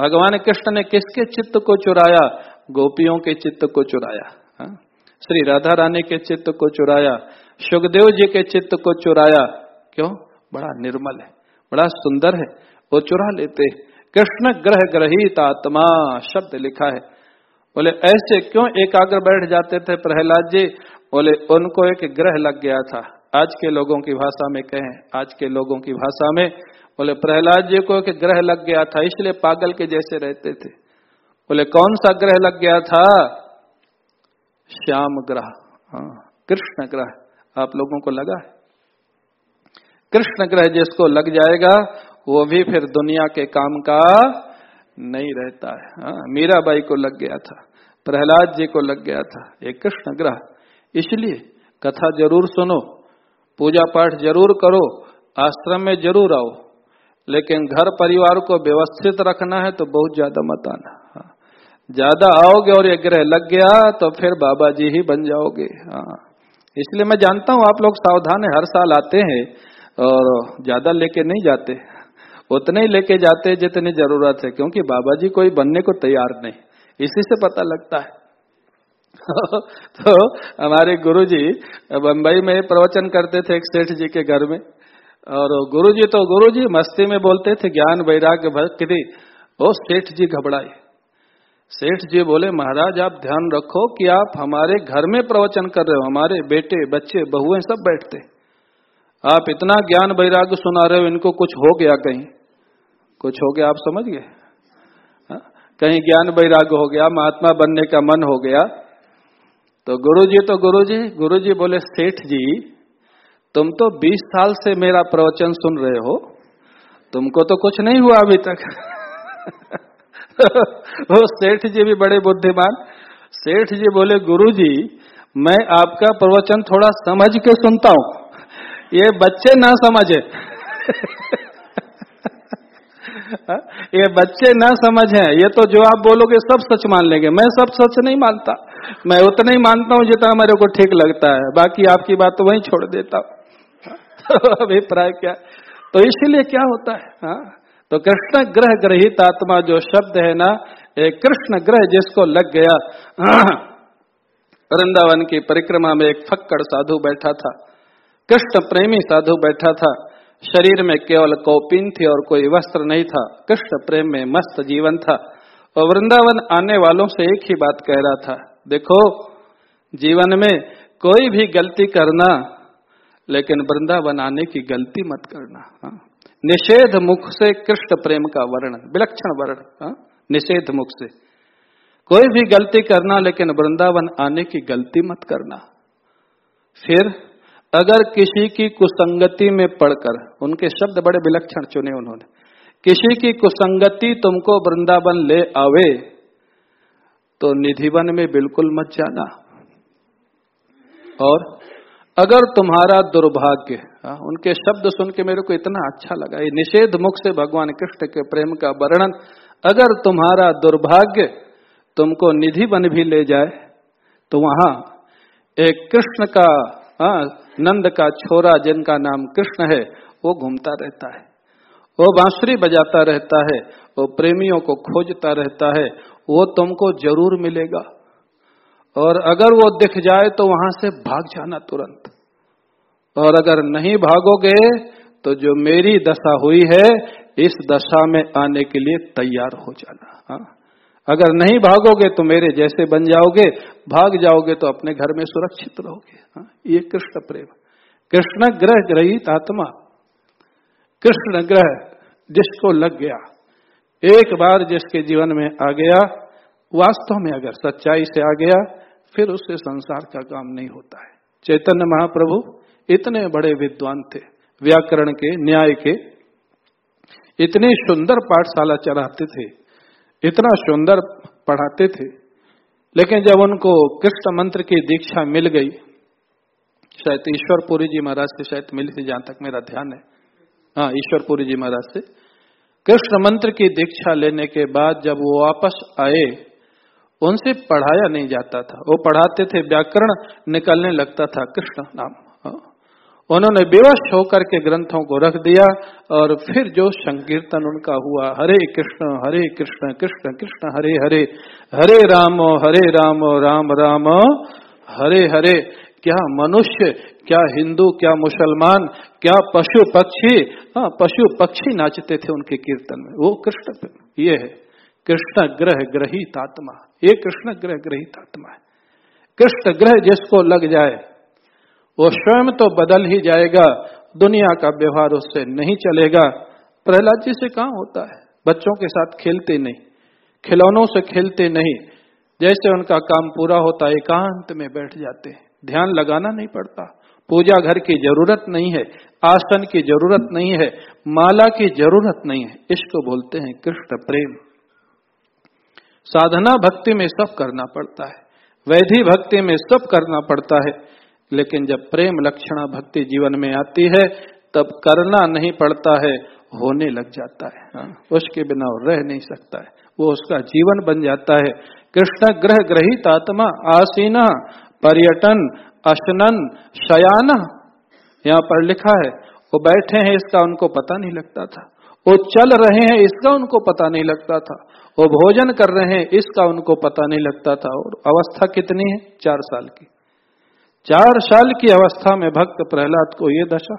भगवान कृष्ण ने किसके चित्त को चुराया? गोपियों के चित्त को चुराया। हाँ? श्री राधा रानी के चित्त को चुराया। सुखदेव जी के चित्त को चुराया। क्यों? बड़ा निर्मल है, बड़ा सुंदर है, वो चुरा लेते कृष्ण ग्रह ग्रहित आत्मा, शब्द लिखा है। बोले, ऐसे क्यों एकाग्र बैठ जाते थे प्रहलाद जी? बोले, उनको एक ग्रह लग गया था। आज के लोगों की भाषा में कहें, आज के लोगों की भाषा में बोले, प्रहलाद जी को एक ग्रह लग गया था, इसलिए पागल के जैसे रहते थे। बोले, कौन सा ग्रह लग गया था? श्याम ग्रह। हाँ कृष्ण ग्रह। आप लोगों को लगा है? कृष्ण ग्रह जिसको लग जाएगा, वो भी फिर दुनिया के काम का नहीं रहता है। हाँ मीराबाई को लग गया था, प्रहलाद जी को लग गया था, ये कृष्ण ग्रह। इसलिए कथा ज़रूर सुनो। पूजा पाठ ज़रूर करो, आश्रम में ज़रूर आओ, लेकिन घर परिवार को व्यवस्थित रखना है तो बहुत ज़्यादा मत आना। ज़्यादा आओगे और ये ग्रह लग गया तो फिर बाबा जी ही बन जाओगे। हाँ। इसलिए मैं जानता हूँ आप लोग सावधान है, हर साल आते हैं और ज़्यादा लेके नहीं जाते। उतने ही लेके जाते जितनी ज़रूरत है, क्योंकि बाबा जी कोई बनने को तैयार नहीं। इसी से पता लगता है। तो हमारे गुरुजी बम्बई में प्रवचन करते थे एक सेठ जी के घर में। और गुरुजी तो गुरुजी मस्ती में बोलते थे, ज्ञान वैराग्य भक्ति वो सेठ जी घबराए। सेठ जी बोले, महाराज, आप ध्यान रखो कि आप हमारे घर में प्रवचन कर रहे हो। हमारे बेटे, बच्चे, बहुएँ सब बैठते। आप इतना ज्ञान वैराग्य सुना रहे हो, इनको कुछ हो गया कहीं? कुछ हो गया, आप समझ गए? हाँ? कहीं ज्ञान वैराग्य हो गया, महात्मा बनने का मन हो गया तो गुरु जी तो गुरु जी गुरु जी बोले, सेठ जी, तुम तो 20 साल से मेरा प्रवचन सुन रहे हो। तुमको तो कुछ नहीं हुआ अभी तक। वो सेठ जी भी बड़े बुद्धिमान। सेठ जी बोले गुरु जी मैं आपका प्रवचन थोड़ा समझ के सुनता हूँ। ये बच्चे ना समझे। ये बच्चे ना समझे। ये तो जो आप बोलोगे, सब सच मान लेंगे। मैं सब सच नहीं मानता। मैं उतना ही मानता हूँ जितना मेरे को ठीक लगता है। बाकी आपकी बात तो वहीं छोड़ देता हूँ। अभिप्राय क्या? तो इसीलिए क्या होता है हाँ? तो कृष्ण ग्रह ग्रहित आत्मा जो शब्द है ना कृष्ण ग्रह जिसको लग गया। वृंदावन की परिक्रमा में एक फक्कड़ साधु बैठा था। कृष्ण प्रेमी साधु बैठा था। शरीर में केवल कौपिन थी और कोई वस्त्र नहीं था। कृष्ण प्रेम में मस्त जीवन था। और वृंदावन आने वालों से एक ही बात कह रहा था देखो, जीवन में कोई भी गलती करना, लेकिन वृंदावन आने की गलती मत करना हाँ। निषेध मुख से कृष्ण प्रेम का वर्णन, विलक्षण वर्णन हाँ? निषेध मुख से। कोई भी गलती करना, लेकिन वृंदावन आने की गलती मत करना। फिर, अगर किसी की कुसंगति में पड़कर उनके शब्द बड़े विलक्षण चुने उन्होंने, किसी की कुसंगति तुमको वृंदावन ले आवे तो निधिवन में बिल्कुल मत जाना। और अगर तुम्हारा दुर्भाग्य हाँ, उनके शब्द सुन के मेरे को इतना अच्छा लगा ये निषेध मुख से भगवान कृष्ण के प्रेम का वर्णन अगर तुम्हारा दुर्भाग्य तुमको निधि बन भी ले जाए तो वहाँ एक कृष्ण का आ, हाँ, नंद का छोरा जिनका नाम कृष्ण है वो घूमता रहता है। वो बांसुरी बजाता रहता है वो प्रेमियों को खोजता रहता है वो तुमको ज़रूर मिलेगा। और अगर वो दिख जाए तो वहाँ से भाग जाना तुरंत। और अगर नहीं भागोगे तो जो मेरी दशा हुई है, इस दशा में आने के लिए तैयार हो जाना। हा? अगर नहीं भागोगे तो मेरे जैसे बन जाओगे, भाग जाओगे तो अपने घर में सुरक्षित रहोगे। हा? ये कृष्ण प्रेम। कृष्ण ग्रह ग्रहित आत्मा। कृष्ण ग्रह जिसको लग गया। एक बार जिसके जीवन में आ गया, वास्तव में अगर सच्चाई से आ गया, फिर उससे संसार का काम नहीं होता है। चैतन्य महाप्रभु इतने बड़े विद्वान थे, व्याकरण के, न्याय के। इतनी सुंदर पाठशाला चलाते थे, इतना सुंदर पढ़ाते थे। लेकिन जब उनको कृष्ण मंत्र की दीक्षा मिल गई, शायद ईश्वरपुरी जी महाराज से शायद मिली थी, जहाँ तक मेरा ध्यान है। हाँ ईश्वरपुरी जी महाराज से। कृष्ण मंत्र की दीक्षा लेने के बाद जब वो वापस आए, उनसे पढ़ाया नहीं जाता था। वो पढ़ाते थे, व्याकरण निकलने लगता था, कृष्ण नाम। उन्होंने विवश होकर के ग्रंथों को रख दिया और फिर जो संकीर्तन उनका हुआ, हरे कृष्ण हरे कृष्ण कृष्ण कृष्ण, हरे हरे हरे राम हरे राम राम राम, हरे हरे क्या मनुष्य, क्या हिंदू, क्या मुसलमान, क्या पशु पक्षी हाँ पशु पक्षी नाचते थे उनके कीर्तन में। वो कृष्ण ये है, कृष्ण ग्रह ग्रहित आत्मा। ये कृष्ण ग्रह ग्रहित आत्मा है। कृष्ण ग्रह जिसको लग जाए, वो स्वयं तो बदल ही जाएगा, दुनिया का व्यवहार उससे नहीं चलेगा। प्रहलाद जी से कहा होता है? बच्चों के साथ खेलते नहीं, खिलौनों से खेलते नहीं। जैसे उनका काम पूरा होता, एकांत में बैठ जाते ध्यान लगाना नहीं पड़ता। पूजा घर की ज़रूरत नहीं है, आसन की ज़रूरत नहीं है, माला की ज़रूरत नहीं है। इसको बोलते हैं कृष्ण प्रेम। साधना भक्ति में सब करना पड़ता है, वैधि भक्ति में सब करना पड़ता है, लेकिन जब प्रेम लक्षणा भक्ति जीवन में आती है, तब करना नहीं पड़ता है, होने लग जाता है। हाँ? उसके बिना रह नहीं सकता है। वो उसका जीवन बन जाता है। कृष्ण ग्रह ग्रहित आत्मा आसीना पर्यटन, अशनन, शयान। यहाँ पर लिखा है, वो बैठे हैं, इसका उनको पता नहीं लगता था। वो चल रहे हैं, इसका उनको पता नहीं लगता था। वो भोजन कर रहे हैं, इसका उनको पता नहीं लगता था। और अवस्था कितनी है? चार साल की। चार साल की अवस्था में भक्त प्रहलाद को ये दशा।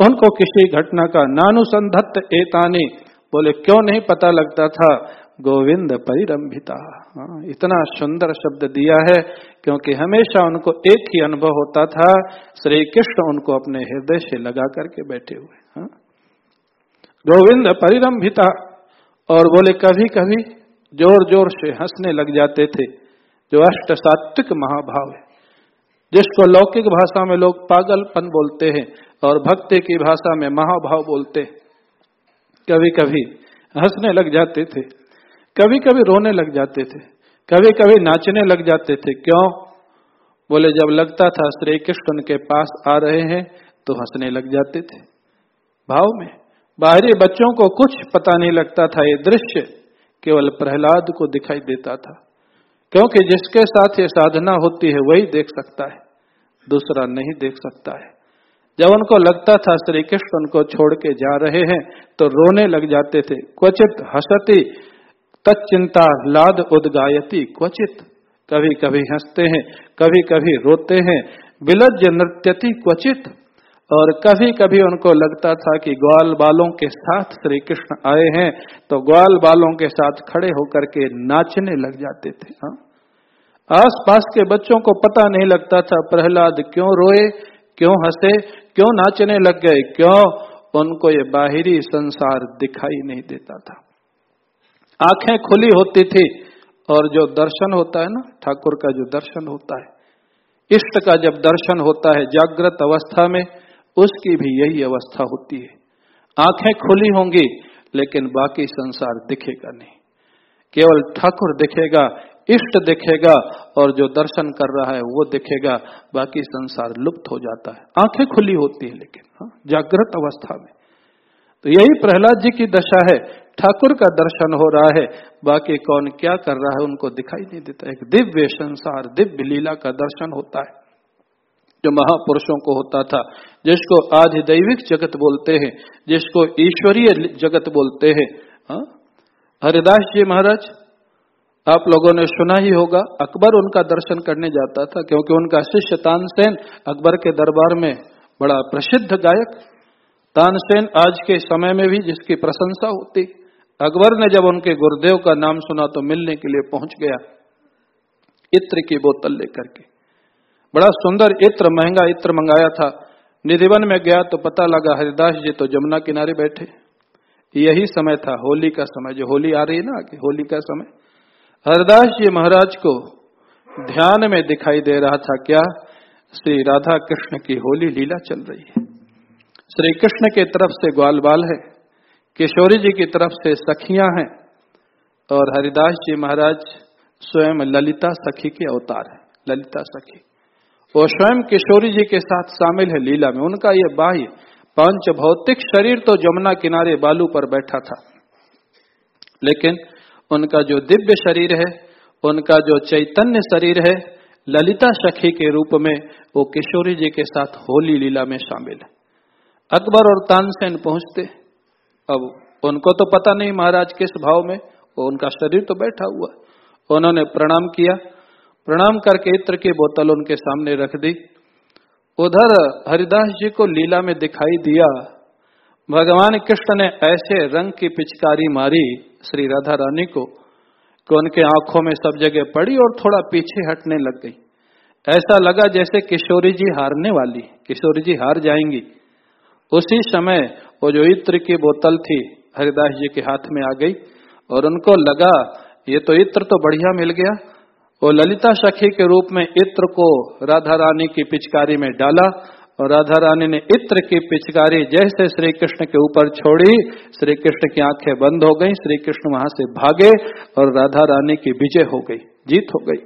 उनको किसी घटना का नानुसंधत्त एतानी, बोले, क्यों नहीं पता लगता था? गोविंद परिरंभिता। हाँ, इतना सुंदर शब्द दिया है क्योंकि हमेशा उनको एक ही अनुभव होता था श्री कृष्ण उनको अपने हृदय से लगा करके बैठे हुए। हाँ? गोविंद परिरंभिता और बोले कभी कभी ज़ोर ज़ोर से हंसने लग जाते थे जो अष्ट सात्विक महाभाव है जिसको लौकिक भाषा में लोग पागलपन बोलते हैं और भक्ति की भाषा में महाभाव बोलते कभी कभी हंसने लग जाते थे कभी कभी रोने लग जाते थे। कभी कभी नाचने लग जाते थे। क्यों? बोले, जब लगता था श्री कृष्ण के पास आ रहे हैं तो हंसने लग जाते थे। भाव में, बाहरी बच्चों को कुछ पता नहीं लगता था ये दृश्य, केवल प्रहलाद को दिखाई देता था। क्योंकि जिसके साथ ये साधना होती है, वही देख सकता है, दूसरा नहीं देख सकता है। जब उनको लगता था श्री कृष्ण उनको छोड़ के जा रहे हैं तो रोने लग जाते थे। क्वचित हसती तत्चिंता लाद उदगायती, क्वचित। कभी कभी हँसते हैं कभी कभी रोते हैं विलज नृत्यति, क्वचित। और कभी कभी उनको लगता था कि ग्वाल बालों के साथ श्री कृष्ण आए हैं तो ग्वाल बालों के साथ खड़े होकर के नाचने लग जाते थे हाँ। आस पास के बच्चों को पता नहीं लगता था, प्रहलाद क्यों रोए, क्यों हंसे, क्यों नाचने लग गए, क्यों उनको ये बाहरी संसार दिखाई नहीं देता था। आँखें खुली होती थी और जो दर्शन होता है ना ठाकुर का जो दर्शन होता है इष्ट का जब दर्शन होता है जागृत अवस्था में उसकी भी यही अवस्था होती है। आँखें खुली होंगी लेकिन बाकी संसार दिखेगा नहीं। केवल ठाकुर दिखेगा इष्ट दिखेगा और जो दर्शन कर रहा है वो दिखेगा बाकी संसार लुप्त हो जाता है। आँखें खुली होती है लेकिन हाँ, जागृत अवस्था में। तो यही प्रहलाद जी की दशा है ठाकुर का दर्शन हो रहा है, बाकी कौन क्या कर रहा है उनको दिखाई नहीं देता। एक दिव्य संसार, दिव्य लीला का दर्शन होता है, जो महापुरुषों को होता था। जिसको आधिदैविक जगत बोलते हैं, जिसको ईश्वरीय जगत बोलते हैं हाँ? हरिदास जी महाराज, आप लोगों ने सुना ही होगा, अकबर उनका दर्शन करने जाता था, क्योंकि उनका शिष्य तानसेन अकबर के दरबार में बड़ा प्रसिद्ध गायक। तानसेन आज के समय में भी जिसकी प्रशंसा होती। अकबर ने जब उनके गुरुदेव का नाम सुना तो मिलने के लिए पहुँच गया इत्र की बोतल लेकर के। बड़ा सुंदर इत्र, महँगा इत्र मंगाया था। निधिवन में गया तो पता लगा हरिदास जी तो जमुना किनारे बैठे। यही समय था, होली का समय। जो होली आ रही है ना आगे होली का समय। हरिदास जी महाराज को ध्यान में दिखाई दे रहा था, क्या श्री राधा कृष्ण की होली लीला चल रही है। श्री कृष्ण के तरफ़ से ग्वाल बाल है। किशोरी जी की तरफ़ से सखियाँ हैं और हरिदास जी महाराज स्वयं ललिता सखी के अवतार है, ललिता सखी। वो स्वयं किशोरी जी के साथ शामिल है लीला में। उनका ये बाह्य पंच भौतिक शरीर तो जमुना किनारे बालू पर बैठा था। लेकिन उनका जो दिव्य शरीर है, उनका जो चैतन्य शरीर है, ललिता सखी के रूप में वो किशोरी जी के साथ होली लीला में शामिल है। अकबर और तानसेन पहुँचते अब उनको तो पता नहीं महाराज किस भाव में, वो उनका शरीर तो बैठा हुआ। उन्होंने प्रणाम किया। प्रणाम करके इत्र की बोतल उनके सामने रख दी। उधर हरिदास जी को लीला में दिखाई दिया। भगवान कृष्ण ने ऐसे रंग की पिचकारी मारी श्री राधा रानी को कि उनके आँखों में सब जगह पड़ी और थोड़ा पीछे हटने लग गई। ऐसा लगा जैसे किशोरी जी हारने वाली, किशोरी जी हार जाएँगी। उसी समय वो जो इत्र की बोतल थी, हरिदास जी के हाथ में आ गई और उनको लगा, ये तो इत्र तो बढ़िया मिल गया। वो ललिता सखी के रूप में इत्र को राधा रानी की पिचकारी में डाला और राधा रानी ने इत्र की पिचकारी जैसे श्री कृष्ण के ऊपर छोड़ी श्री कृष्ण की आँखें बंद हो गई श्री कृष्ण वहाँ से भागे और राधा रानी की विजय हो गई, जीत हो गई।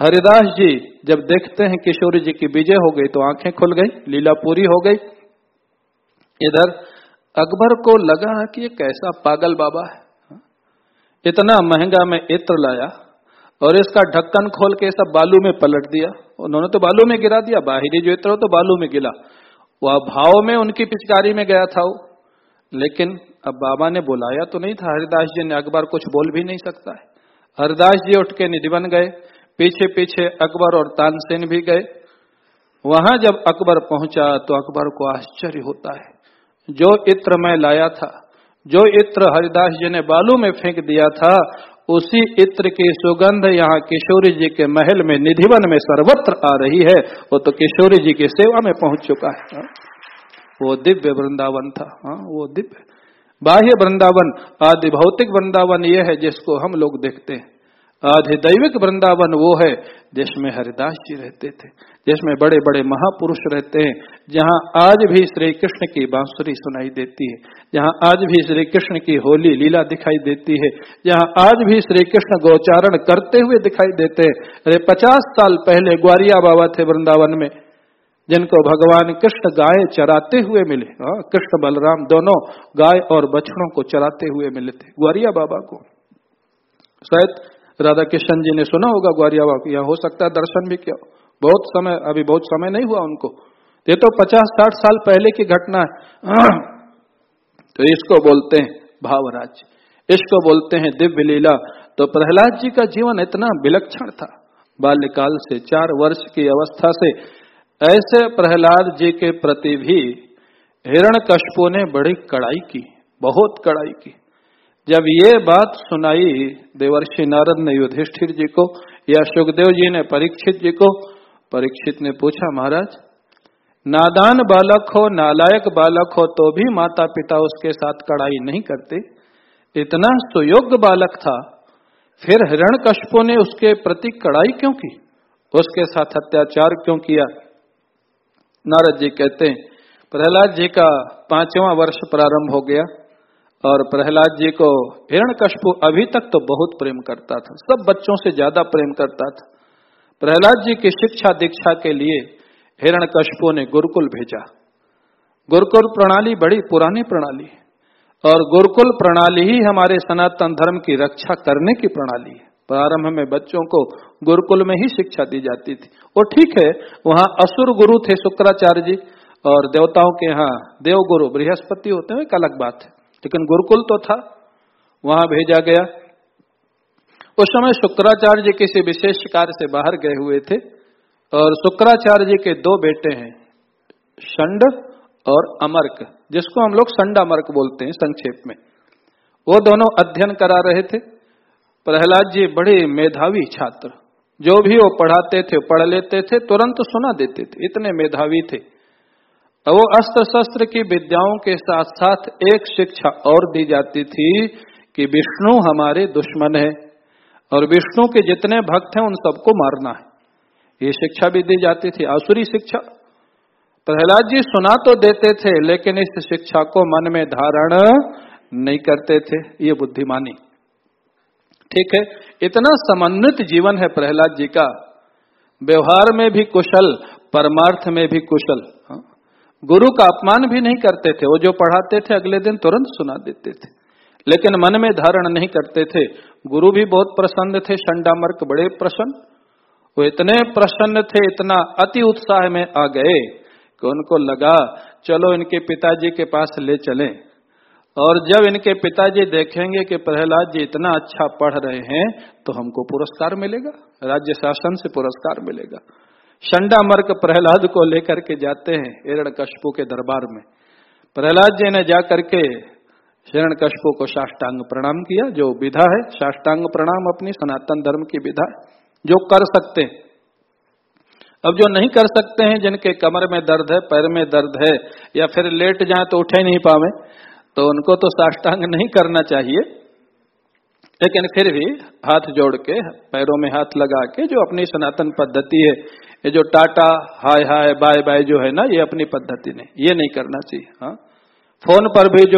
हरिदास जी जब देखते हैं किशोरी जी की विजय हो गई तो आँखें खुल गई लीला पूरी हो गई। इधर अकबर को लगा कि ये कैसा पागल बाबा है इतना महँगा में इत्र लाया और इसका ढक्कन खोल के सब बालू में पलट दिया। उन्होंने तो बालू में गिरा दिया, बाहरी जो इत्र हो तो बालू में गिला। वह भाव में उनकी पिचकारी में गया था वो। लेकिन अब बाबा ने बुलाया तो नहीं था, हरिदास जी ने अकबर कुछ बोल भी नहीं सकता है। हरिदास जी उठ के निधि बन गए पीछे पीछे अकबर और तानसेन भी गए। वहाँ जब अकबर पहुँचा तो अकबर को आश्चर्य होता है। जो इत्र मैं लाया था, जो इत्र हरिदास जी ने बालू में फेंक दिया था, उसी इत्र की सुगंध यहाँ किशोरी जी के महल में, निधिवन में सर्वत्र आ रही है। वो तो किशोरी जी की सेवा में पहुँच चुका है। हाँ। वो दिव्य वृंदावन था। हाँ वो दिव्य। बाह्य वृंदावन, आदि भौतिक वृंदावन ये है जिसको हम लोग देखते हैं। आधिदैविक वृंदावन वो है जिसमें हरिदास जी रहते थे जिसमें बड़े बड़े महापुरुष रहते हैं जहाँ आज भी श्री कृष्ण की बांसुरी सुनाई देती है जहाँ आज भी श्री कृष्ण की होली लीला दिखाई देती है जहाँ आज भी श्री कृष्ण गोचारण करते हुए दिखाई देते हैं। अरे पचास साल पहले ग्वारिया बाबा थे वृंदावन में जिनको भगवान कृष्ण गाय चराते हुए मिले। हाँ, कृष्ण बलराम दोनों गाय और बछड़ों को चराते हुए मिले थे ग्वारिया बाबा को। शायद राधा किशन जी ने सुना होगा ग्वारिया बाबा यहाँ हो सकता है दर्शन भी किया बहुत समय, अभी बहुत समय नहीं हुआ उनको। ये तो पचास साठ साल पहले की घटना है। तो इसको बोलते हैं भावराज इसको बोलते हैं दिव्य लीला। तो प्रहलाद जी का जीवन इतना विलक्षण था। बाल्यकाल से, चार वर्ष की अवस्था से, ऐसे प्रहलाद जी के प्रति भी हिरण कशपो ने बड़ी कड़ाई की, बहुत कड़ाई की। जब ये बात सुनाई, देवर्षि नारद ने युधिष्ठिर जी को, या सुखदेव जी ने परीक्षित जी को, परीक्षित ने पूछा, महाराज, नादान बालक हो, नालायक बालक हो तो भी माता पिता उसके साथ कड़ाई नहीं करते? इतना सुयोग्य बालक था, फिर हिरण कशपो ने उसके प्रति कड़ाई क्यों की? उसके साथ अत्याचार क्यों किया? नारद जी कहते हैं, प्रहलाद जी का पांचवा वर्ष प्रारंभ हो गया। और प्रहलाद जी को हिरण कशपु अभी तक तो बहुत प्रेम करता था। सब बच्चों से ज़्यादा प्रेम करता था। प्रहलाद जी की शिक्षा दीक्षा के लिए हिरण कशपु ने गुरुकुल भेजा। गुरुकुल प्रणाली बड़ी पुरानी प्रणाली है और गुरुकुल प्रणाली ही हमारे सनातन धर्म की रक्षा करने की प्रणाली है। प्रारंभ में बच्चों को गुरुकुल में ही शिक्षा दी जाती थी। वो ठीक है, वहाँ असुर गुरु थे शुक्राचार्य जी और देवताओं के यहाँ देव गुरु बृहस्पति होते हैं एक अलग बात है। लेकिन गुरुकुल तो था, वहाँ भेजा गया। उस समय शुक्राचार्य जी किसी विशेष कार्य से बाहर गए हुए थे और शुक्राचार्य जी के दो बेटे हैं शंड और अमर्क, जिसको हम लोग संड अमर्क बोलते हैं संक्षेप में। वो दोनों अध्ययन करा रहे थे। प्रहलाद जी बड़े मेधावी छात्र, जो भी वो पढ़ाते थे, पढ़ लेते थे, तुरंत सुना देते थे, इतने मेधावी थे। वो अस्त्र शस्त्र की विद्याओं के साथ साथ एक शिक्षा और दी जाती थी कि विष्णु हमारे दुश्मन है और विष्णु के जितने भक्त हैं उन सबको मारना है। ये शिक्षा भी दी जाती थी, आसुरी शिक्षा। प्रहलाद जी सुना तो देते थे, लेकिन इस शिक्षा को मन में धारण नहीं करते थे। ये बुद्धिमानी। ठीक है, इतना समन्वित जीवन है प्रहलाद जी का। व्यवहार में भी कुशल, परमार्थ में भी कुशल? गुरु का अपमान भी नहीं करते थे, वो जो पढ़ाते थे अगले दिन तुरंत सुना देते थे। लेकिन मन में धारण नहीं करते थे। गुरु भी बहुत प्रसन्न थे, शंडामर्क बड़े प्रसन्न। वो इतने प्रसन्न थे, इतना अति उत्साह में आ गए कि उनको लगा, चलो इनके पिताजी के पास ले चलें। और जब इनके पिताजी देखेंगे कि प्रहलाद जी इतना अच्छा पढ़ रहे हैं तो हमको पुरस्कार मिलेगा, राज्य शासन से पुरस्कार मिलेगा। शंडा मर्क प्रहलाद को लेकर के जाते हैं हिरण कशपू के दरबार में। प्रहलाद जी ने जाकर के हिरण कशपू को साष्टांग प्रणाम किया, जो विधा है, साष्टांग प्रणाम अपनी सनातन धर्म की विधा जो कर सकते हैं। अब जो नहीं कर सकते हैं, जिनके कमर में दर्द है, पैर में दर्द है, या फिर लेट जाए तो उठे नहीं पावे तो उनको तो साष्टांग नहीं करना चाहिए। लेकिन फिर भी हाथ जोड़ के, पैरों में हाथ लगा के, जो अपनी सनातन पद्धति है ये जो tata, hi hi, bye bye जो है ना, ये अपनी पद्धति नहीं ये नहीं करना चाहिए हाँ। फ़ोन पर भी जो